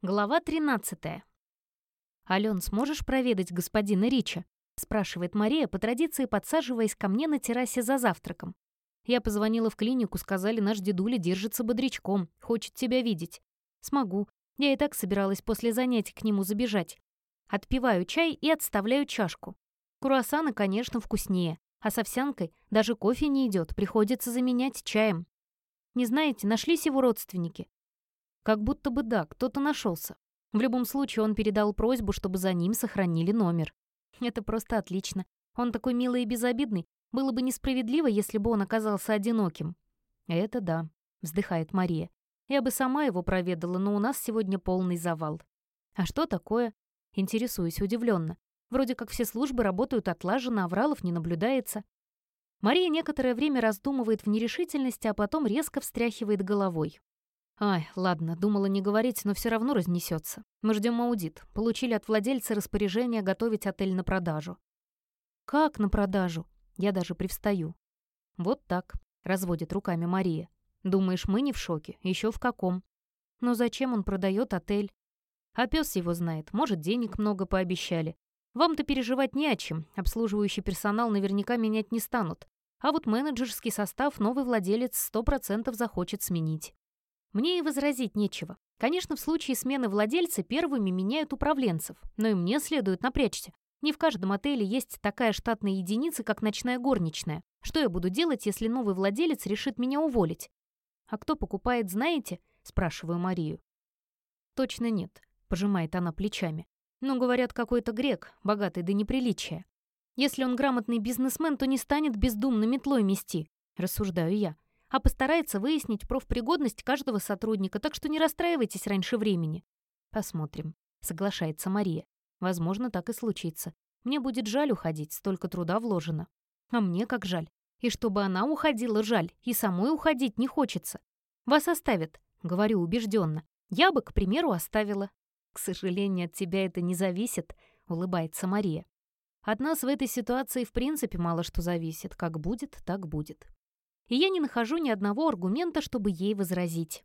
Глава 13. «Ален, сможешь проведать господина Рича?» — спрашивает Мария, по традиции подсаживаясь ко мне на террасе за завтраком. Я позвонила в клинику, сказали, наш дедуля держится бодрячком, хочет тебя видеть. Смогу. Я и так собиралась после занятий к нему забежать. Отпиваю чай и отставляю чашку. Круассаны, конечно, вкуснее, а с овсянкой даже кофе не идет, приходится заменять чаем. Не знаете, нашлись его родственники? Как будто бы да, кто-то нашелся. В любом случае он передал просьбу, чтобы за ним сохранили номер. Это просто отлично. Он такой милый и безобидный. Было бы несправедливо, если бы он оказался одиноким. Это да, вздыхает Мария. Я бы сама его проведала, но у нас сегодня полный завал. А что такое? Интересуюсь удивленно. Вроде как все службы работают отлаженно, авралов не наблюдается. Мария некоторое время раздумывает в нерешительности, а потом резко встряхивает головой. Ай, ладно, думала не говорить, но все равно разнесется. Мы ждем аудит. Получили от владельца распоряжение готовить отель на продажу. Как на продажу? Я даже привстаю. Вот так, разводит руками Мария. Думаешь, мы не в шоке? Еще в каком? Но зачем он продает отель? А пес его знает. Может, денег много пообещали. Вам-то переживать не о чем. Обслуживающий персонал наверняка менять не станут. А вот менеджерский состав новый владелец сто процентов захочет сменить. Мне и возразить нечего. Конечно, в случае смены владельца первыми меняют управленцев, но и мне следует напрячься. Не в каждом отеле есть такая штатная единица, как ночная горничная. Что я буду делать, если новый владелец решит меня уволить? «А кто покупает, знаете?» – спрашиваю Марию. «Точно нет», – пожимает она плечами. «Но, говорят, какой-то грек, богатый до неприличия. Если он грамотный бизнесмен, то не станет бездумно метлой мести», – рассуждаю я а постарается выяснить профпригодность каждого сотрудника, так что не расстраивайтесь раньше времени. Посмотрим, соглашается Мария. Возможно, так и случится. Мне будет жаль уходить, столько труда вложено. А мне как жаль. И чтобы она уходила, жаль, и самой уходить не хочется. Вас оставят, говорю убежденно. Я бы, к примеру, оставила. К сожалению, от тебя это не зависит, улыбается Мария. От нас в этой ситуации в принципе мало что зависит. Как будет, так будет и я не нахожу ни одного аргумента, чтобы ей возразить.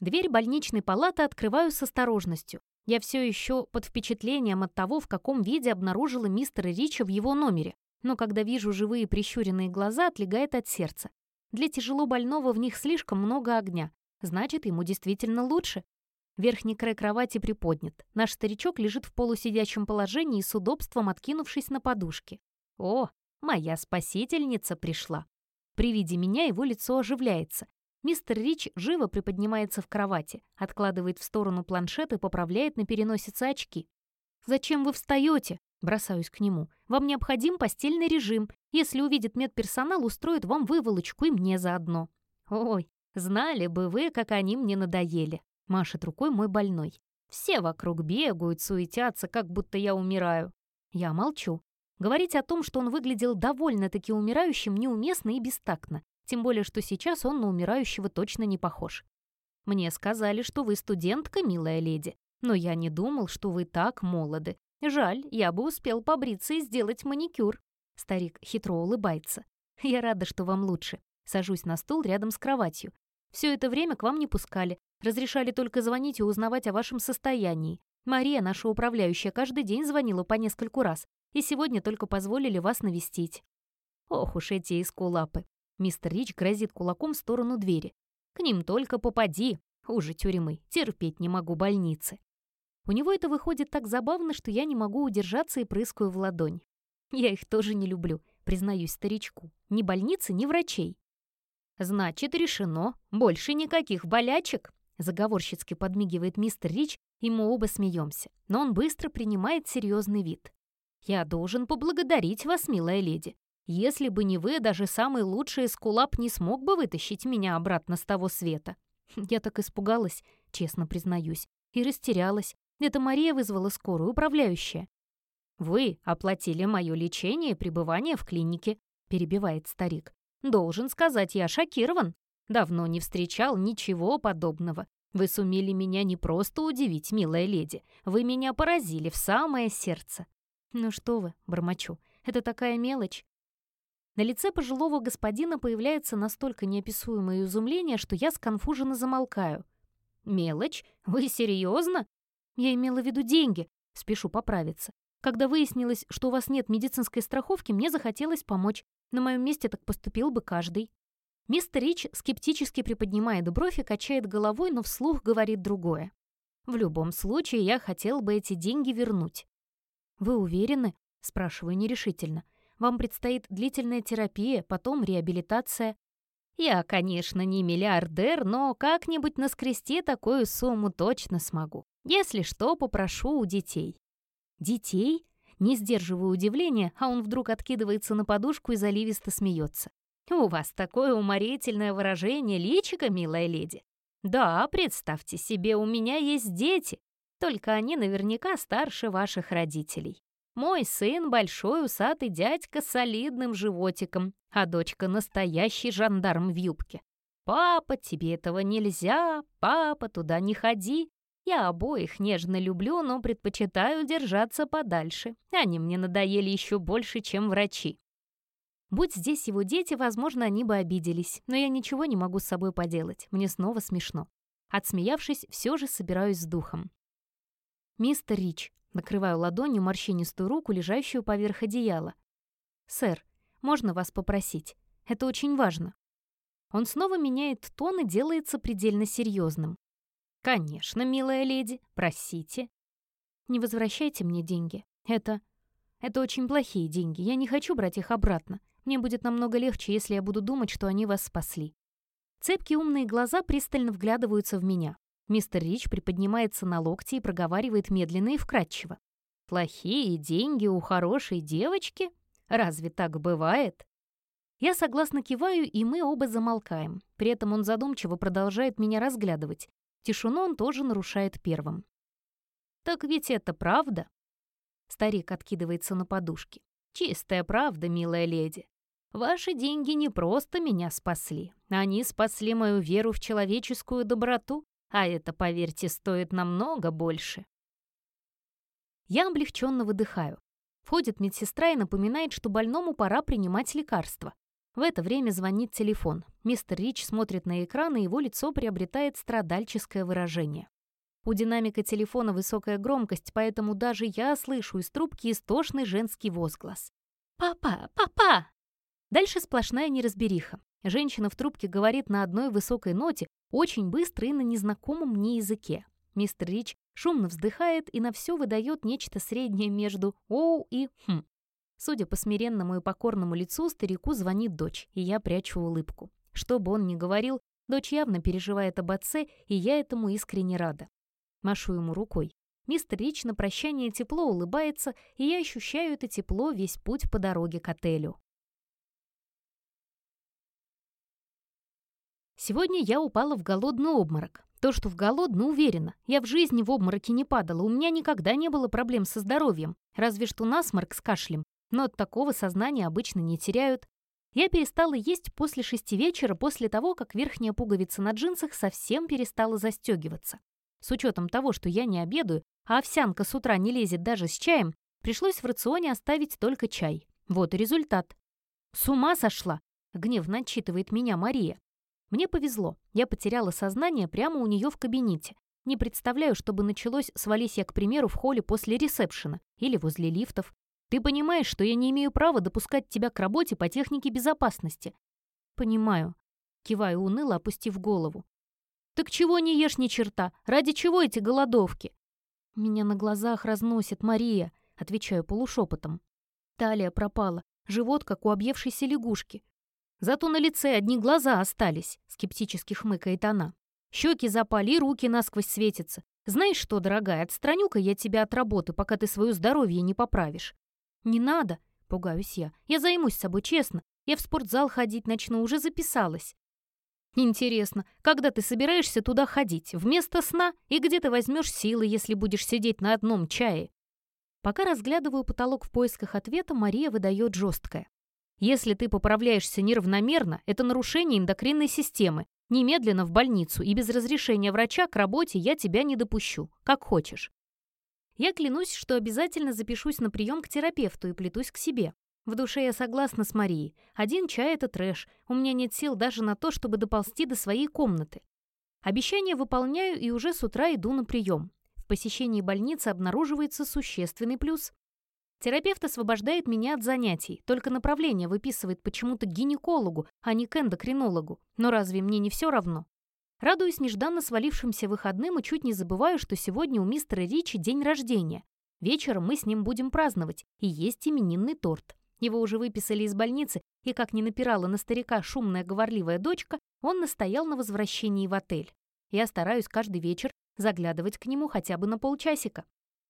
Дверь больничной палаты открываю с осторожностью. Я все еще под впечатлением от того, в каком виде обнаружила мистера Рича в его номере, но когда вижу живые прищуренные глаза, отлегает от сердца. Для тяжело больного в них слишком много огня, значит, ему действительно лучше. Верхний край кровати приподнят. Наш старичок лежит в полусидячем положении с удобством откинувшись на подушке. О, Моя спасительница пришла. При виде меня его лицо оживляется. Мистер Рич живо приподнимается в кровати, откладывает в сторону планшет и поправляет на переносице очки. «Зачем вы встаете?» Бросаюсь к нему. «Вам необходим постельный режим. Если увидит медперсонал, устроит вам выволочку и мне заодно». «Ой, знали бы вы, как они мне надоели», — машет рукой мой больной. «Все вокруг бегают, суетятся, как будто я умираю». Я молчу. Говорить о том, что он выглядел довольно-таки умирающим, неуместно и бестактно, тем более, что сейчас он на умирающего точно не похож. «Мне сказали, что вы студентка, милая леди, но я не думал, что вы так молоды. Жаль, я бы успел побриться и сделать маникюр». Старик хитро улыбается. «Я рада, что вам лучше. Сажусь на стул рядом с кроватью. Все это время к вам не пускали. Разрешали только звонить и узнавать о вашем состоянии. Мария, наша управляющая, каждый день звонила по нескольку раз и сегодня только позволили вас навестить». Ох уж эти эскулапы. Мистер Рич грозит кулаком в сторону двери. «К ним только попади. Хуже тюрьмы. Терпеть не могу больницы». У него это выходит так забавно, что я не могу удержаться и прыскаю в ладонь. Я их тоже не люблю, признаюсь старичку. Ни больницы, ни врачей. «Значит, решено. Больше никаких болячек», — заговорщицки подмигивает мистер Рич, и мы оба смеемся. Но он быстро принимает серьезный вид. «Я должен поблагодарить вас, милая леди. Если бы не вы, даже самый лучший эскулап не смог бы вытащить меня обратно с того света». Я так испугалась, честно признаюсь, и растерялась. Это Мария вызвала скорую управляющая. «Вы оплатили мое лечение и пребывание в клинике», — перебивает старик. «Должен сказать, я шокирован. Давно не встречал ничего подобного. Вы сумели меня не просто удивить, милая леди, вы меня поразили в самое сердце. «Ну что вы», — бормочу, — «это такая мелочь». На лице пожилого господина появляется настолько неописуемое изумление, что я сконфуженно замолкаю. Мелочь? Вы серьезно? Я имела в виду деньги. Спешу поправиться. Когда выяснилось, что у вас нет медицинской страховки, мне захотелось помочь. На моем месте так поступил бы каждый. Мистер Рич скептически приподнимает бровь и качает головой, но вслух говорит другое. В любом случае, я хотел бы эти деньги вернуть. «Вы уверены?» – спрашиваю нерешительно. «Вам предстоит длительная терапия, потом реабилитация». «Я, конечно, не миллиардер, но как-нибудь наскрести такую сумму точно смогу. Если что, попрошу у детей». «Детей?» Не сдерживаю удивления, а он вдруг откидывается на подушку и заливисто смеется. «У вас такое уморительное выражение личика, милая леди. Да, представьте себе, у меня есть дети, только они наверняка старше ваших родителей. Мой сын — большой усатый дядька с солидным животиком, а дочка — настоящий жандарм в юбке. «Папа, тебе этого нельзя, папа, туда не ходи». Я обоих нежно люблю, но предпочитаю держаться подальше. Они мне надоели еще больше, чем врачи. Будь здесь его дети, возможно, они бы обиделись, но я ничего не могу с собой поделать, мне снова смешно. Отсмеявшись, все же собираюсь с духом. «Мистер Рич», накрываю ладонью морщинистую руку, лежащую поверх одеяла. «Сэр, можно вас попросить? Это очень важно». Он снова меняет тон и делается предельно серьезным. «Конечно, милая леди, просите». «Не возвращайте мне деньги. Это... это очень плохие деньги. Я не хочу брать их обратно. Мне будет намного легче, если я буду думать, что они вас спасли». Цепкие умные глаза пристально вглядываются в меня. Мистер Рич приподнимается на локти и проговаривает медленно и вкратчиво. «Плохие деньги у хорошей девочки? Разве так бывает?» Я согласно киваю, и мы оба замолкаем. При этом он задумчиво продолжает меня разглядывать. Тишину он тоже нарушает первым. «Так ведь это правда?» Старик откидывается на подушке. «Чистая правда, милая леди. Ваши деньги не просто меня спасли. Они спасли мою веру в человеческую доброту, а это, поверьте, стоит намного больше. Я облегченно выдыхаю. Входит медсестра и напоминает, что больному пора принимать лекарства. В это время звонит телефон. Мистер Рич смотрит на экран, и его лицо приобретает страдальческое выражение. У динамика телефона высокая громкость, поэтому даже я слышу из трубки истошный женский возглас. «Папа! Папа!» Дальше сплошная неразбериха. Женщина в трубке говорит на одной высокой ноте, очень быстро и на незнакомом мне языке. Мистер Рич шумно вздыхает и на все выдает нечто среднее между «оу» и «хм». Судя по смиренному и покорному лицу, старику звонит дочь, и я прячу улыбку. Что бы он ни говорил, дочь явно переживает об отце, и я этому искренне рада. Машу ему рукой. Мистер Рич на прощание тепло улыбается, и я ощущаю это тепло весь путь по дороге к отелю. Сегодня я упала в голодный обморок. То, что в голодный, уверена. Я в жизни в обмороке не падала, у меня никогда не было проблем со здоровьем, разве что насморк с кашлем. Но от такого сознания обычно не теряют. Я перестала есть после шести вечера, после того, как верхняя пуговица на джинсах совсем перестала застегиваться. С учетом того, что я не обедаю, а овсянка с утра не лезет даже с чаем, пришлось в рационе оставить только чай. Вот и результат. «С ума сошла!» — гневно отчитывает меня Мария. Мне повезло, я потеряла сознание прямо у нее в кабинете. Не представляю, чтобы началось, свались я, к примеру, в холле после ресепшена или возле лифтов. Ты понимаешь, что я не имею права допускать тебя к работе по технике безопасности? Понимаю. Киваю уныло, опустив голову. Так чего не ешь ни черта? Ради чего эти голодовки? Меня на глазах разносит Мария, отвечаю полушепотом. Талия пропала, живот, как у объевшейся лягушки. Зато на лице одни глаза остались, скептически хмыкает она. Щеки запали, руки насквозь светятся. Знаешь что, дорогая, отстраню-ка я тебя от работы, пока ты свое здоровье не поправишь. Не надо, пугаюсь я. Я займусь собой, честно. Я в спортзал ходить начну, уже записалась. Интересно, когда ты собираешься туда ходить? Вместо сна? И где ты возьмешь силы, если будешь сидеть на одном чае? Пока разглядываю потолок в поисках ответа, Мария выдает жесткое. Если ты поправляешься неравномерно, это нарушение эндокринной системы. Немедленно в больницу и без разрешения врача к работе я тебя не допущу. Как хочешь. Я клянусь, что обязательно запишусь на прием к терапевту и плетусь к себе. В душе я согласна с Марией. Один чай — это трэш. У меня нет сил даже на то, чтобы доползти до своей комнаты. Обещание выполняю и уже с утра иду на прием. В посещении больницы обнаруживается существенный плюс. Терапевт освобождает меня от занятий, только направление выписывает почему-то гинекологу, а не к эндокринологу. Но разве мне не все равно? Радуюсь нежданно свалившимся выходным и чуть не забываю, что сегодня у мистера Ричи день рождения. Вечером мы с ним будем праздновать, и есть именинный торт. Его уже выписали из больницы, и как не напирала на старика шумная говорливая дочка, он настоял на возвращении в отель. Я стараюсь каждый вечер заглядывать к нему хотя бы на полчасика.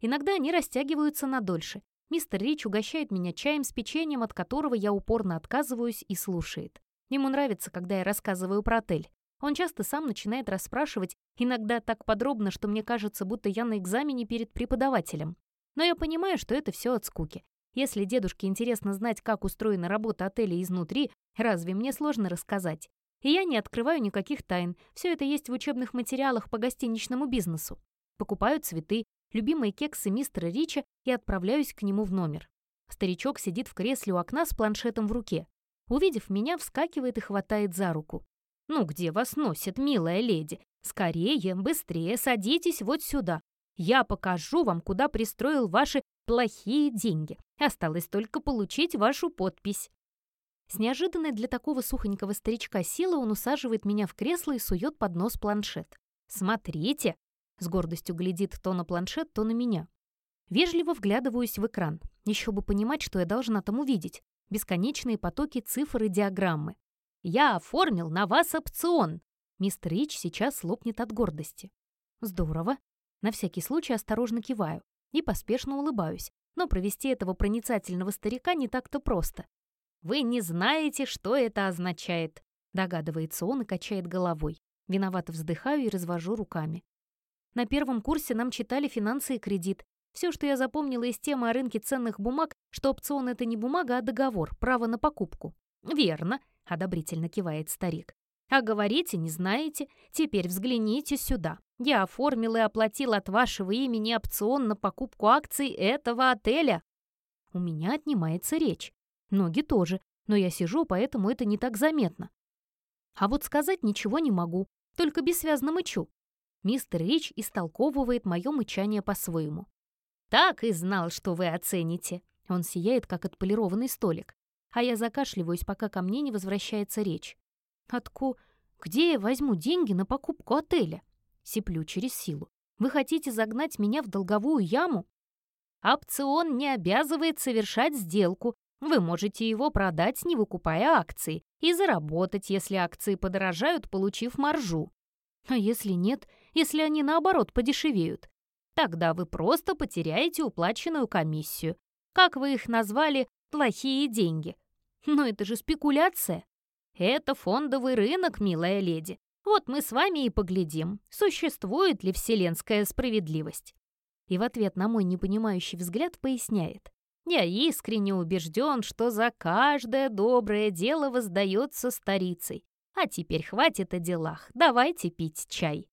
Иногда они растягиваются на дольше. Мистер Рич угощает меня чаем с печеньем, от которого я упорно отказываюсь и слушает. Ему нравится, когда я рассказываю про отель. Он часто сам начинает расспрашивать, иногда так подробно, что мне кажется, будто я на экзамене перед преподавателем. Но я понимаю, что это все от скуки. Если дедушке интересно знать, как устроена работа отеля изнутри, разве мне сложно рассказать? И я не открываю никаких тайн. Все это есть в учебных материалах по гостиничному бизнесу. Покупаю цветы, любимые кексы мистера Рича и отправляюсь к нему в номер. Старичок сидит в кресле у окна с планшетом в руке. Увидев меня, вскакивает и хватает за руку. «Ну где вас носит, милая леди? Скорее, быстрее, садитесь вот сюда. Я покажу вам, куда пристроил ваши плохие деньги. Осталось только получить вашу подпись». С неожиданной для такого сухонького старичка силы он усаживает меня в кресло и сует под нос планшет. «Смотрите!» С гордостью глядит то на планшет, то на меня. Вежливо вглядываюсь в экран. Еще бы понимать, что я должна там увидеть. Бесконечные потоки цифр и диаграммы. «Я оформил на вас опцион!» Мистер Рич сейчас лопнет от гордости. «Здорово!» На всякий случай осторожно киваю и поспешно улыбаюсь. Но провести этого проницательного старика не так-то просто. «Вы не знаете, что это означает», — догадывается он и качает головой. Виновато вздыхаю и развожу руками. На первом курсе нам читали финансы и кредит. Все, что я запомнила из темы о рынке ценных бумаг, что опцион — это не бумага, а договор, право на покупку. «Верно», — одобрительно кивает старик. «А говорите, не знаете? Теперь взгляните сюда. Я оформил и оплатил от вашего имени опцион на покупку акций этого отеля». У меня отнимается речь. Ноги тоже, но я сижу, поэтому это не так заметно. А вот сказать ничего не могу, только бессвязно мычу. Мистер Рич истолковывает мое мычание по-своему. «Так и знал, что вы оцените». Он сияет, как отполированный столик. А я закашливаюсь, пока ко мне не возвращается речь. «Отку... Где я возьму деньги на покупку отеля?» Сиплю через силу. «Вы хотите загнать меня в долговую яму?» «Опцион не обязывает совершать сделку, вы можете его продать, не выкупая акции, и заработать, если акции подорожают, получив маржу. А если нет, если они наоборот подешевеют? Тогда вы просто потеряете уплаченную комиссию. Как вы их назвали, плохие деньги. Но это же спекуляция. Это фондовый рынок, милая леди. Вот мы с вами и поглядим, существует ли вселенская справедливость. И в ответ на мой непонимающий взгляд поясняет. Я искренне убежден, что за каждое доброе дело воздается старицей. А теперь хватит о делах, давайте пить чай.